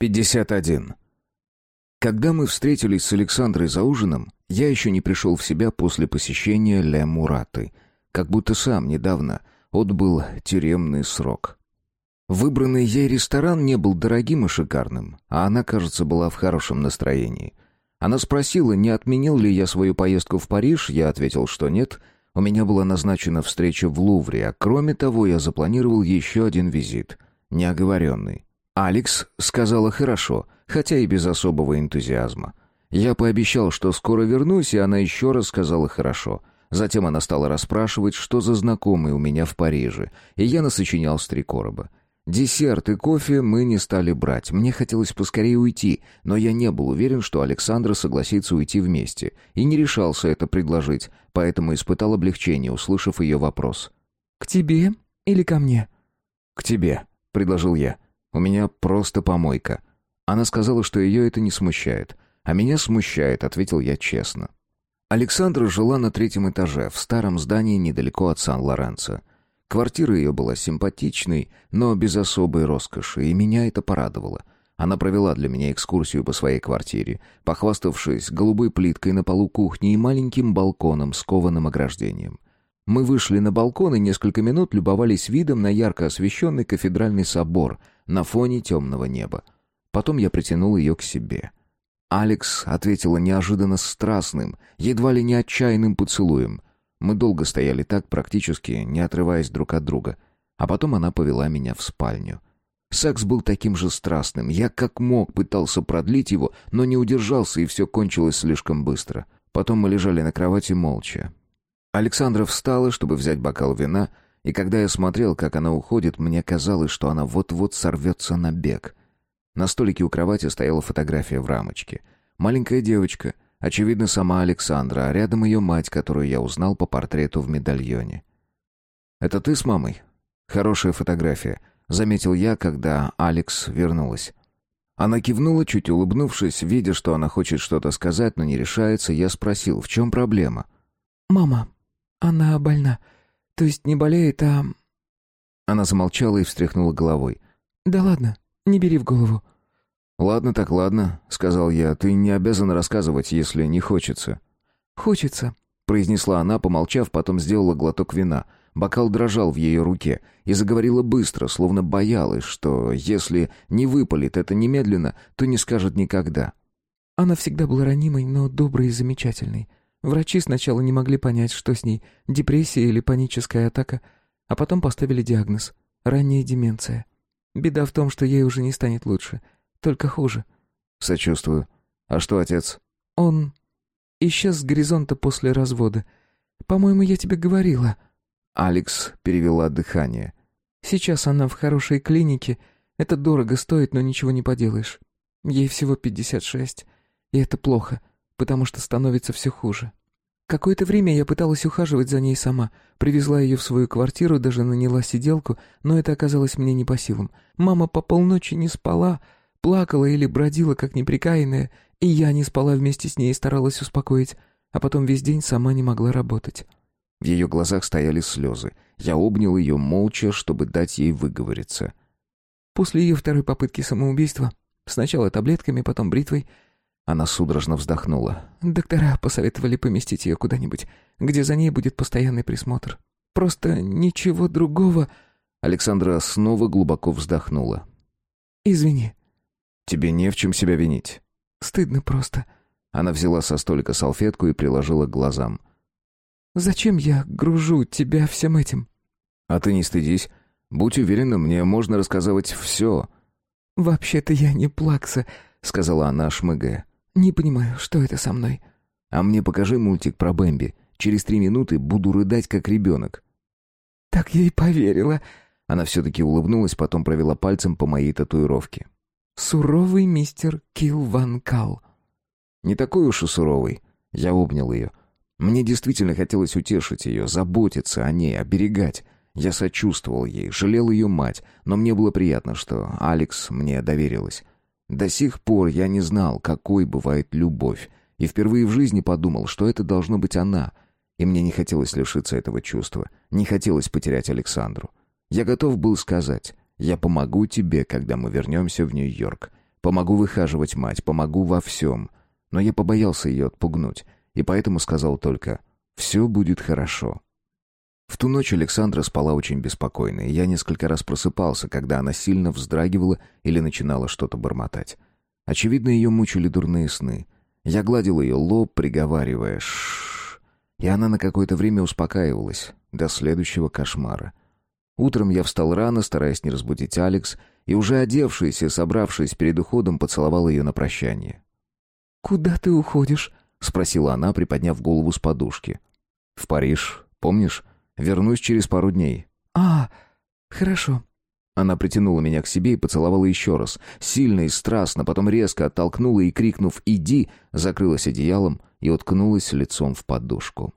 51. Когда мы встретились с Александрой за ужином, я еще не пришел в себя после посещения Ле Мураты, как будто сам недавно отбыл тюремный срок. Выбранный ей ресторан не был дорогим и шикарным, а она, кажется, была в хорошем настроении. Она спросила, не отменил ли я свою поездку в Париж, я ответил, что нет. У меня была назначена встреча в Лувре, а кроме того я запланировал еще один визит, неоговоренный. Алекс сказала хорошо, хотя и без особого энтузиазма. Я пообещал, что скоро вернусь, и она еще раз сказала хорошо. Затем она стала расспрашивать, что за знакомые у меня в Париже, и я насочинял с три короба. Десерт и кофе мы не стали брать. Мне хотелось поскорее уйти, но я не был уверен, что Александра согласится уйти вместе, и не решался это предложить, поэтому испытал облегчение, услышав ее вопрос. «К тебе или ко мне?» «К тебе», — предложил я. У меня просто помойка. Она сказала, что ее это не смущает. А меня смущает, ответил я честно. Александра жила на третьем этаже, в старом здании недалеко от Сан-Лоренцо. Квартира ее была симпатичной, но без особой роскоши, и меня это порадовало. Она провела для меня экскурсию по своей квартире, похваставшись голубой плиткой на полу кухни и маленьким балконом с кованым ограждением. Мы вышли на балкон и несколько минут любовались видом на ярко освещенный кафедральный собор на фоне темного неба. Потом я притянул ее к себе. Алекс ответила неожиданно страстным, едва ли не отчаянным поцелуем. Мы долго стояли так, практически не отрываясь друг от друга. А потом она повела меня в спальню. Секс был таким же страстным. Я как мог пытался продлить его, но не удержался, и все кончилось слишком быстро. Потом мы лежали на кровати молча. Александра встала, чтобы взять бокал вина, и когда я смотрел, как она уходит, мне казалось, что она вот-вот сорвется на бег. На столике у кровати стояла фотография в рамочке. Маленькая девочка, очевидно, сама Александра, а рядом ее мать, которую я узнал по портрету в медальоне. «Это ты с мамой?» «Хорошая фотография», — заметил я, когда Алекс вернулась. Она кивнула, чуть улыбнувшись, видя, что она хочет что-то сказать, но не решается, я спросил, в чем проблема? «Мама, она больна. То есть не болеет, а...» Она замолчала и встряхнула головой. «Да ладно, не бери в голову». «Ладно так ладно», — сказал я. «Ты не обязан рассказывать, если не хочется». «Хочется», — произнесла она, помолчав, потом сделала глоток вина. Бокал дрожал в ее руке и заговорила быстро, словно боялась, что если не выпалит это немедленно, то не скажет никогда. «Она всегда была ранимой, но доброй и замечательной. Врачи сначала не могли понять, что с ней, депрессия или паническая атака, а потом поставили диагноз — ранняя деменция. Беда в том, что ей уже не станет лучше, только хуже. Сочувствую. А что отец? Он исчез с горизонта после развода. По-моему, я тебе говорила. Алекс перевела дыхание. Сейчас она в хорошей клинике. Это дорого стоит, но ничего не поделаешь. Ей всего пятьдесят шесть, и это плохо потому что становится все хуже. Какое-то время я пыталась ухаживать за ней сама, привезла ее в свою квартиру, даже наняла сиделку, но это оказалось мне не по силам. Мама по полночи не спала, плакала или бродила, как неприкаянная, и я не спала вместе с ней и старалась успокоить, а потом весь день сама не могла работать. В ее глазах стояли слезы. Я обнял ее молча, чтобы дать ей выговориться. После ее второй попытки самоубийства, сначала таблетками, потом бритвой, она судорожно вздохнула. «Доктора посоветовали поместить ее куда-нибудь, где за ней будет постоянный присмотр. Просто ничего другого...» Александра снова глубоко вздохнула. «Извини». «Тебе не в чем себя винить». «Стыдно просто». Она взяла со столика салфетку и приложила к глазам. «Зачем я гружу тебя всем этим?» «А ты не стыдись. Будь уверена, мне можно рассказывать все». «Вообще-то я не плакса», — сказала она, шмыгая. «Не понимаю, что это со мной?» «А мне покажи мультик про Бэмби. Через три минуты буду рыдать, как ребенок». «Так я и поверила». Она все-таки улыбнулась, потом провела пальцем по моей татуировке. «Суровый мистер Килл Ван Кал». «Не такой уж и суровый». Я обнял ее. Мне действительно хотелось утешить ее, заботиться о ней, оберегать. Я сочувствовал ей, жалел ее мать, но мне было приятно, что Алекс мне доверилась. До сих пор я не знал, какой бывает любовь, и впервые в жизни подумал, что это должно быть она. И мне не хотелось лишиться этого чувства, не хотелось потерять Александру. Я готов был сказать, я помогу тебе, когда мы вернемся в Нью-Йорк. Помогу выхаживать мать, помогу во всем. Но я побоялся ее отпугнуть, и поэтому сказал только «все будет хорошо». В ту ночь Александра спала очень беспокойно, и я несколько раз просыпался, когда она сильно вздрагивала или начинала что-то бормотать. Очевидно, ее мучили дурные сны. Я гладил ее лоб, приговаривая «шшш», и она на какое-то время успокаивалась до следующего кошмара. Утром я встал рано, стараясь не разбудить Алекс, и уже одевшись и собравшись перед уходом, поцеловал ее на прощание. «Куда ты уходишь?» — спросила она, приподняв голову с подушки. «В Париж, помнишь? Вернусь через пару дней». «А, хорошо». Она притянула меня к себе и поцеловала еще раз, сильно и страстно, потом резко оттолкнула и, крикнув «Иди!», закрылась одеялом и уткнулась лицом в подушку.